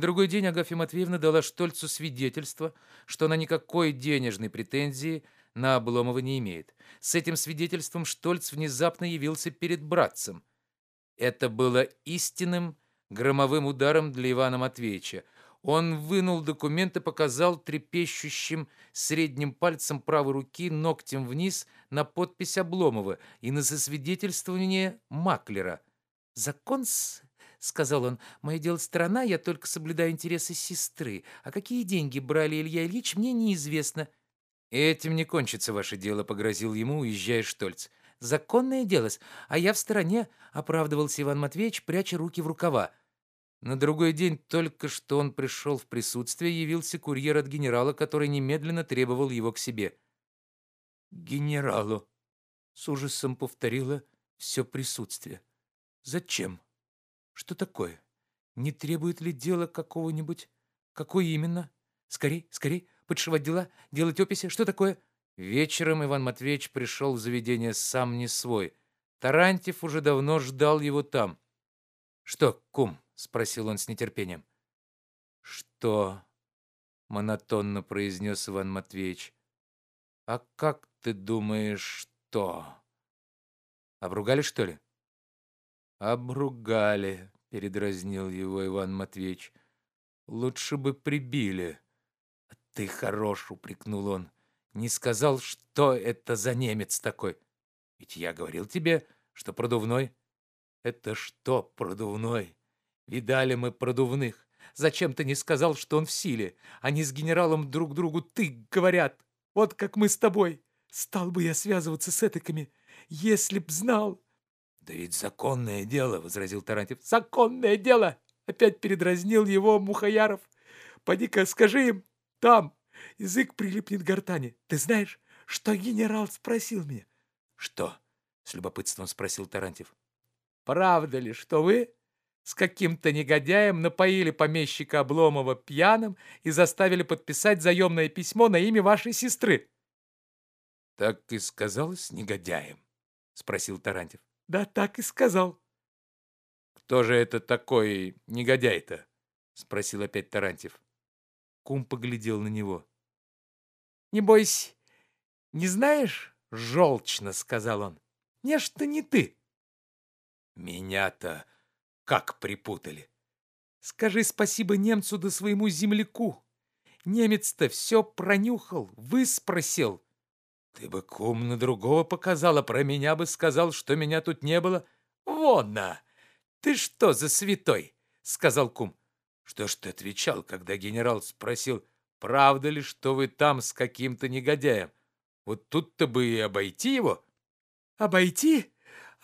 другой день Агафья Матвеевна дала Штольцу свидетельство, что она никакой денежной претензии на Обломова не имеет. С этим свидетельством Штольц внезапно явился перед братцем. Это было истинным громовым ударом для Ивана Матвеевича. Он вынул документ и показал трепещущим средним пальцем правой руки ногтем вниз на подпись Обломова и на засвидетельствование Маклера. «Закон — сказал он, — «мое дело страна, я только соблюдаю интересы сестры. А какие деньги брали Илья Ильич, мне неизвестно». «Этим не кончится ваше дело», — погрозил ему, уезжая Штольц. «Законное дело а я в стороне», — оправдывался Иван Матвеевич, пряча руки в рукава. На другой день, только что он пришел в присутствие, явился курьер от генерала, который немедленно требовал его к себе. «Генералу», — с ужасом повторила все присутствие. «Зачем?» Что такое? Не требует ли дело какого-нибудь? Какое именно? Скорей, скорей, подшивать дела, делать описи. Что такое? Вечером Иван Матвеевич пришел в заведение сам не свой. Тарантьев уже давно ждал его там. «Что, кум?» — спросил он с нетерпением. «Что?» — монотонно произнес Иван Матвеевич. «А как ты думаешь, что?» «Обругали, что ли?» «Обругали», — передразнил его Иван Матвеевич. «Лучше бы прибили». «А «Ты хорош», — упрекнул он. «Не сказал, что это за немец такой. Ведь я говорил тебе, что продувной». «Это что продувной? Видали мы продувных. Зачем ты не сказал, что он в силе? Они с генералом друг другу «ты» говорят. Вот как мы с тобой. Стал бы я связываться с этаками, если б знал». «Да ведь законное дело», — возразил Тарантьев. «Законное дело!» — опять передразнил его Мухаяров. «Поди-ка скажи им, там язык прилипнет к гортани. Ты знаешь, что генерал спросил меня?» «Что?» — с любопытством спросил Тарантьев. «Правда ли, что вы с каким-то негодяем напоили помещика Обломова пьяным и заставили подписать заемное письмо на имя вашей сестры?» «Так и сказал с негодяем?» — спросил Тарантьев. Да, так и сказал. Кто же это такой негодяй-то? Спросил опять Тарантьев. Кум поглядел на него. Не бойся, не знаешь? Желчно, сказал он. Не что не ты. Меня-то как припутали. Скажи спасибо немцу да своему земляку. Немец-то все пронюхал, выспросил. Ты бы кум на другого показала, про меня бы сказал, что меня тут не было. Вон на! Ты что за святой? Сказал кум. Что ж ты отвечал, когда генерал спросил, правда ли, что вы там с каким-то негодяем? Вот тут-то бы и обойти его. Обойти?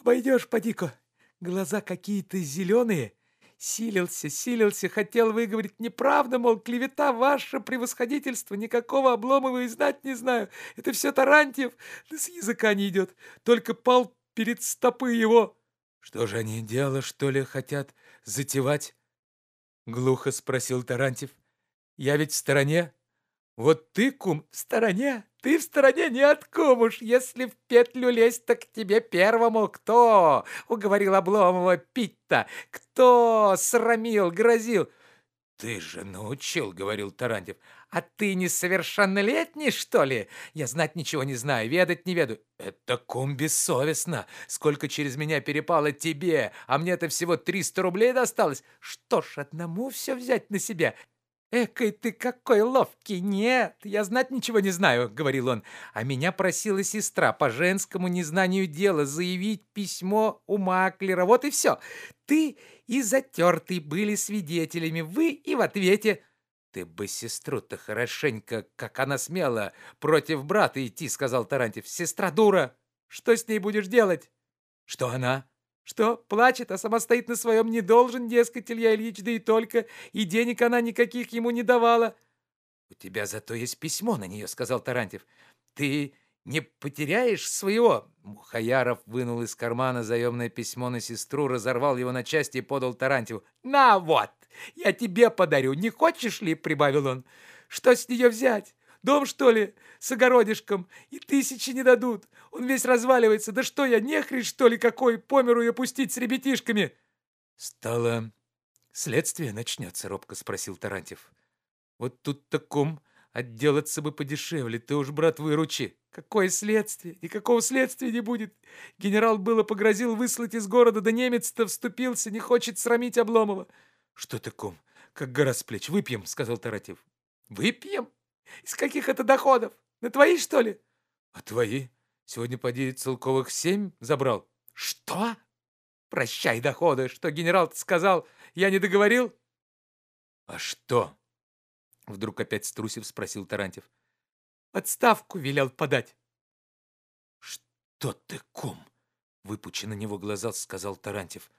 Обойдешь, поди-ка. Глаза какие-то зеленые, Силился, силился, хотел выговорить неправда, мол, клевета ваше превосходительство, никакого Обломова и знать не знаю. Это все Тарантьев, да с языка не идет. Только пал перед стопы его. Что же они дело, что ли, хотят затевать? Глухо спросил Тарантьев. Я ведь в стороне. Вот ты, кум, в стороне, ты в стороне не от кумуш. Если в петлю лезть, так тебе первому кто? Уговорил Обломова пить-то. Кто срамил, грозил? «Ты же научил», — говорил Тарантьев. «А ты несовершеннолетний, что ли? Я знать ничего не знаю, ведать не веду». «Это кум бессовестно. Сколько через меня перепало тебе, а мне-то всего триста рублей досталось. Что ж, одному все взять на себя. «Экой ты какой ловкий! Нет, я знать ничего не знаю», — говорил он. «А меня просила сестра по женскому незнанию дела заявить письмо у маклера. Вот и все. Ты и затертый были свидетелями, вы и в ответе». «Ты бы сестру-то хорошенько, как она смела, против брата идти», — сказал Тарантьев. «Сестра дура! Что с ней будешь делать?» «Что она?» Что, плачет, а сама стоит на своем, не должен, дескать, Илья Ильич, да и только, и денег она никаких ему не давала. — У тебя зато есть письмо на нее, — сказал Тарантьев. — Ты не потеряешь своего? Мухаяров вынул из кармана заемное письмо на сестру, разорвал его на части и подал Тарантьеву. — На вот, я тебе подарю, не хочешь ли? — прибавил он. — Что с нее взять? Дом, что ли, с огородишком? И тысячи не дадут. Он весь разваливается. Да что я, нехрен, что ли, какой, по миру и пустить с ребятишками?» Стало следствие начнется?» — робко спросил Тарантьев. «Вот тут таком отделаться бы подешевле, ты уж, брат, выручи. Какое следствие? Никакого следствия не будет. Генерал было погрозил выслать из города, да немец-то вступился, не хочет срамить Обломова. Что таком? Как гора с плеч. Выпьем, сказал Таратьев. Выпьем? Из каких это доходов? На твои, что ли? А твои? Сегодня, поди, целковых семь забрал. Что? Прощай доходы. Что генерал сказал? Я не договорил? А что? Вдруг опять струсив спросил Тарантьев. Отставку велел подать. Что ты, кум? Выпучи на него глаза, сказал Тарантьев.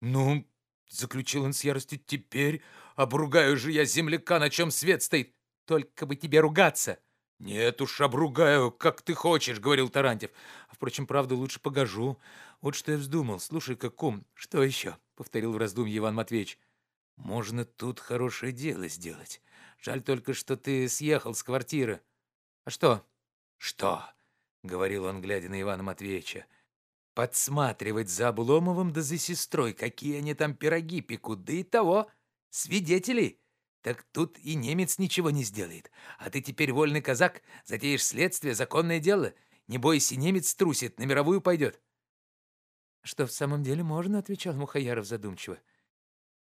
Ну, заключил он с яростью, теперь обругаю же я земляка, на чем свет стоит. Только бы тебе ругаться. «Нет уж, обругаю, как ты хочешь», — говорил Тарантьев. А, впрочем, правду лучше погожу. Вот что я вздумал. Слушай-ка, кум, что еще?» — повторил в раздумье Иван Матвеевич. «Можно тут хорошее дело сделать. Жаль только, что ты съехал с квартиры. «А что?» «Что?» — говорил он, глядя на Ивана Матвеевича. «Подсматривать за Обломовым да за сестрой, какие они там пироги пекут, да и того, свидетелей. Так тут и немец ничего не сделает. А ты теперь вольный казак, затеешь следствие, законное дело. Не бойся, немец трусит, на мировую пойдет». «Что в самом деле можно?» — отвечал Мухаяров задумчиво.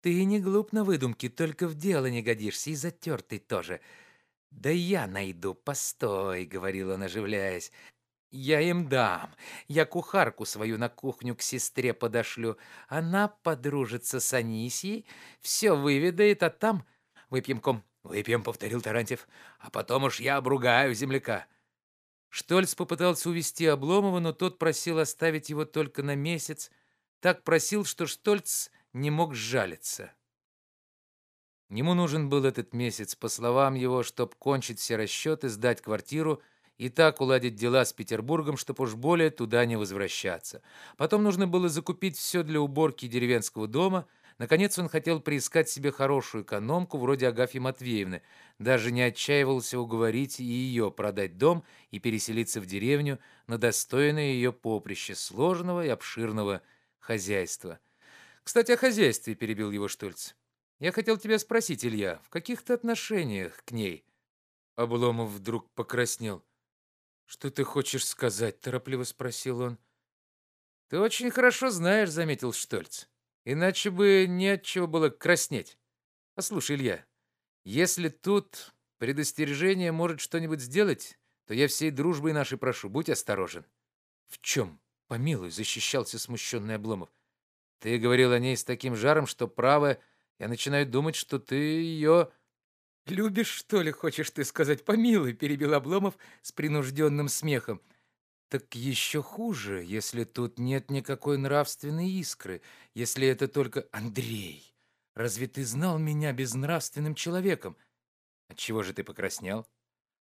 «Ты не глуп на выдумки, только в дело не годишься, и затертый тоже. «Да я найду, постой», — говорил он, оживляясь. «Я им дам. Я кухарку свою на кухню к сестре подошлю. Она подружится с Анисией, все выведает, а там выпьем ком». «Выпьем», — повторил Тарантьев, «а потом уж я обругаю земляка». Штольц попытался увести Обломова, но тот просил оставить его только на месяц. Так просил, что Штольц не мог сжалиться. Ему нужен был этот месяц, по словам его, чтоб кончить все расчеты, сдать квартиру и так уладить дела с Петербургом, чтоб уж более туда не возвращаться. Потом нужно было закупить все для уборки деревенского дома. Наконец он хотел приискать себе хорошую экономку, вроде Агафьи Матвеевны. Даже не отчаивался уговорить и ее продать дом и переселиться в деревню на достойное ее поприще сложного и обширного хозяйства. «Кстати, о хозяйстве», — перебил его Штольц. Я хотел тебя спросить, Илья, в каких то отношениях к ней?» Обломов вдруг покраснел. «Что ты хочешь сказать?» – торопливо спросил он. «Ты очень хорошо знаешь», – заметил Штольц. «Иначе бы не чего было краснеть. Послушай, Илья, если тут предостережение может что-нибудь сделать, то я всей дружбой нашей прошу, будь осторожен». «В чем?» – помилуй, защищался смущенный Обломов. «Ты говорил о ней с таким жаром, что право я начинаю думать, что ты ее... «Любишь, что ли, хочешь ты сказать? Помилуй», — перебил Обломов с принужденным смехом. «Так еще хуже, если тут нет никакой нравственной искры, если это только Андрей. Разве ты знал меня безнравственным человеком? Отчего же ты покраснел?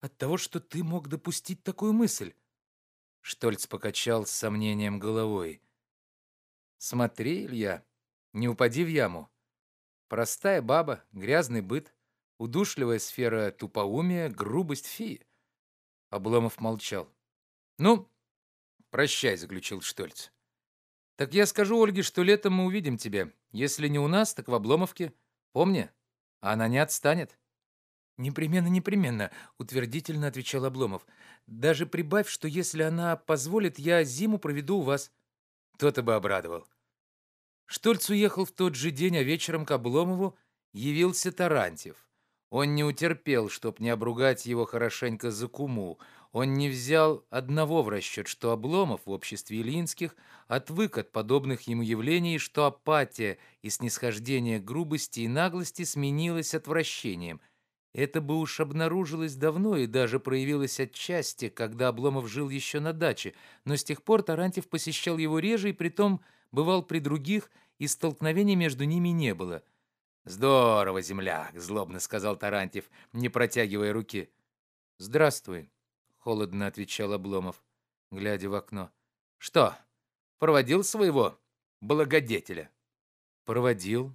От того, что ты мог допустить такую мысль». Штольц покачал с сомнением головой. «Смотри, Илья, не упади в яму. Простая баба, грязный быт, удушливая сфера тупоумия, грубость фи. Обломов молчал. «Ну, прощай», — заключил Штольц. «Так я скажу Ольге, что летом мы увидим тебя. Если не у нас, так в Обломовке. Помни, она не отстанет». «Непременно, непременно», — утвердительно отвечал Обломов. «Даже прибавь, что если она позволит, я зиму проведу у вас». «То-то бы обрадовал». Штольц уехал в тот же день, а вечером к Обломову явился Тарантьев. Он не утерпел, чтоб не обругать его хорошенько за куму. Он не взял одного в расчет, что Обломов в обществе Ильинских отвык от подобных ему явлений, что апатия и снисхождение грубости и наглости сменилась отвращением. Это бы уж обнаружилось давно и даже проявилось отчасти, когда Обломов жил еще на даче, но с тех пор Тарантьев посещал его реже и притом бывал при других, и столкновений между ними не было. «Здорово, земляк!» — злобно сказал Тарантьев, не протягивая руки. «Здравствуй», — холодно отвечал Обломов, глядя в окно. «Что, проводил своего благодетеля?» «Проводил.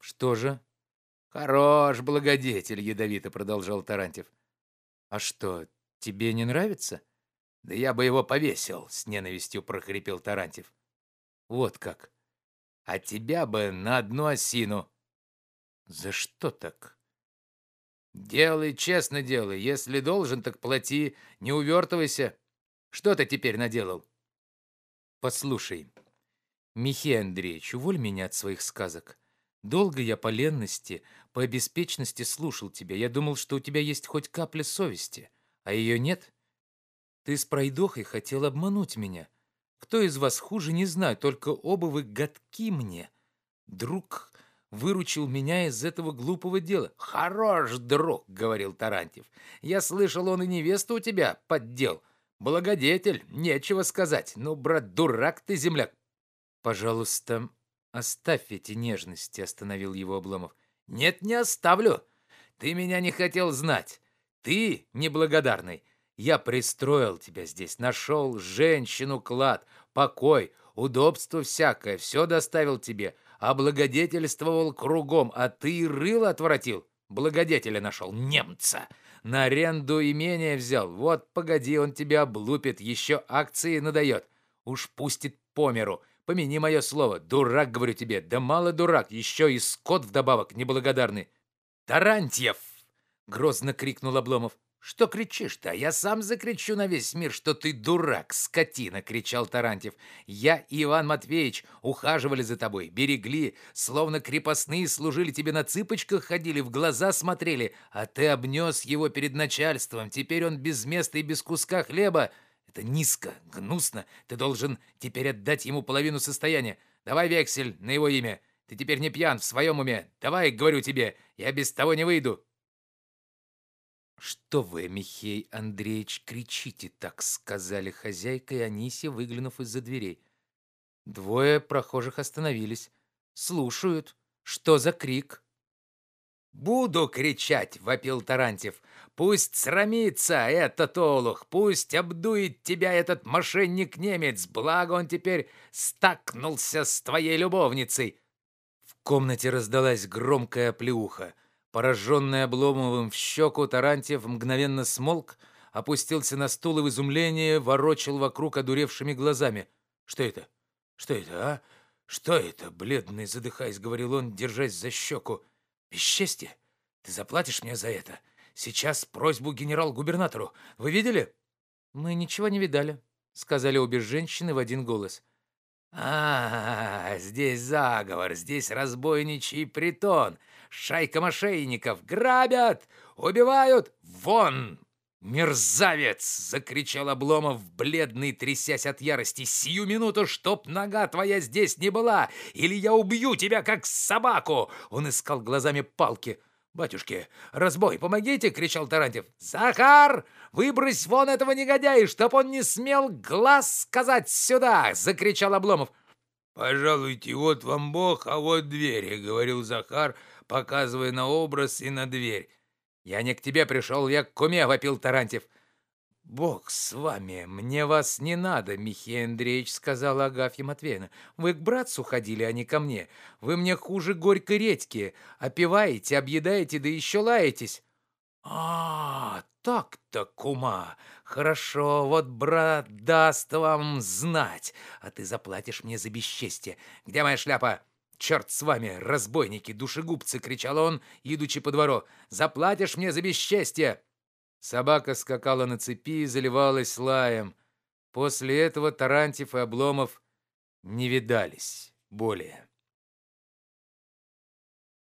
Что же?» «Хорош благодетель», — ядовито продолжал Тарантьев. «А что, тебе не нравится?» «Да я бы его повесил», — с ненавистью прохрипел Тарантьев. Вот как. А тебя бы на одну осину. За что так? Делай, честно делай. Если должен, так плати. Не увертывайся. Что ты теперь наделал? Послушай, Михей Андреевич, уволь меня от своих сказок. Долго я по ленности, по беспечности слушал тебя. Я думал, что у тебя есть хоть капля совести, а ее нет. Ты с пройдохой хотел обмануть меня. Кто из вас хуже, не знаю, только оба вы гадки мне. Друг выручил меня из этого глупого дела. «Хорош, друг», — говорил Тарантьев. «Я слышал, он и невесту у тебя поддел. Благодетель, нечего сказать. Ну, брат, дурак ты, земляк». «Пожалуйста, оставь эти нежности», — остановил его Обломов. «Нет, не оставлю. Ты меня не хотел знать. Ты неблагодарный. Я пристроил тебя здесь, нашел женщину, клад, покой, удобство всякое, все доставил тебе, облагодетельствовал кругом, а ты рыл отворотил. Благодетеля нашел, немца. На аренду имение взял. Вот, погоди, он тебя облупит, еще акции надает. Уж пустит по миру. Помяни мое слово. Дурак, говорю тебе. Да мало дурак, еще и скот вдобавок неблагодарный. Тарантьев! Грозно крикнул Обломов. «Что кричишь-то? Я сам закричу на весь мир, что ты дурак, скотина!» — кричал Тарантьев. «Я и Иван Матвеевич ухаживали за тобой, берегли, словно крепостные служили тебе на цыпочках, ходили, в глаза смотрели, а ты обнес его перед начальством. Теперь он без места и без куска хлеба. Это низко, гнусно. Ты должен теперь отдать ему половину состояния. Давай вексель на его имя. Ты теперь не пьян, в своем уме. Давай, говорю тебе, я без того не выйду». «Что вы, Михей Андреевич, кричите так?» — сказали хозяйка и Анисия, выглянув из-за дверей. Двое прохожих остановились. Слушают. Что за крик? «Буду кричать!» — вопил Тарантьев. «Пусть срамится этот олух, пусть обдует тебя этот мошенник-немец, благо он теперь стакнулся с твоей любовницей!» В комнате раздалась громкая плеуха. Пораженный Обломовым в щеку, Тарантьев мгновенно смолк, опустился на стул и в изумлении ворочал вокруг одуревшими глазами. «Что это? Что это, а? Что это?» Бледный, задыхаясь, говорил он, держась за щеку. «Бесчестье? Ты заплатишь мне за это? Сейчас просьбу генерал-губернатору. Вы видели?» «Мы ничего не видали», — сказали обе женщины в один голос. «А, здесь заговор, здесь разбойничий притон, шайка мошенников, грабят, убивают, вон!» «Мерзавец!» — закричал Обломов, бледный, трясясь от ярости. «Сию минуту, чтоб нога твоя здесь не была, или я убью тебя, как собаку!» Он искал глазами палки. «Батюшки, разбой, помогите!» — кричал Тарантьев. «Захар, выбрось вон этого негодяя, чтоб он не смел глаз сказать сюда!» — закричал Обломов. «Пожалуйте, вот вам Бог, а вот двери», — говорил Захар, показывая на образ и на дверь. «Я не к тебе пришел, я к куме!» — вопил Тарантьев. «Бог с вами, мне вас не надо, Михей Андреевич», — сказала Агафья Матвеевна. «Вы к братцу ходили, а не ко мне. Вы мне хуже горькой редьки. Опиваете, объедаете, да еще лаетесь». «А, так-то, кума. Хорошо, вот брат даст вам знать, а ты заплатишь мне за бесчестие. Где моя шляпа?» «Черт с вами, разбойники, душегубцы!» — кричал он, идучи по двору. «Заплатишь мне за бесчестие!» Собака скакала на цепи и заливалась лаем. После этого Тарантьев и Обломов не видались более.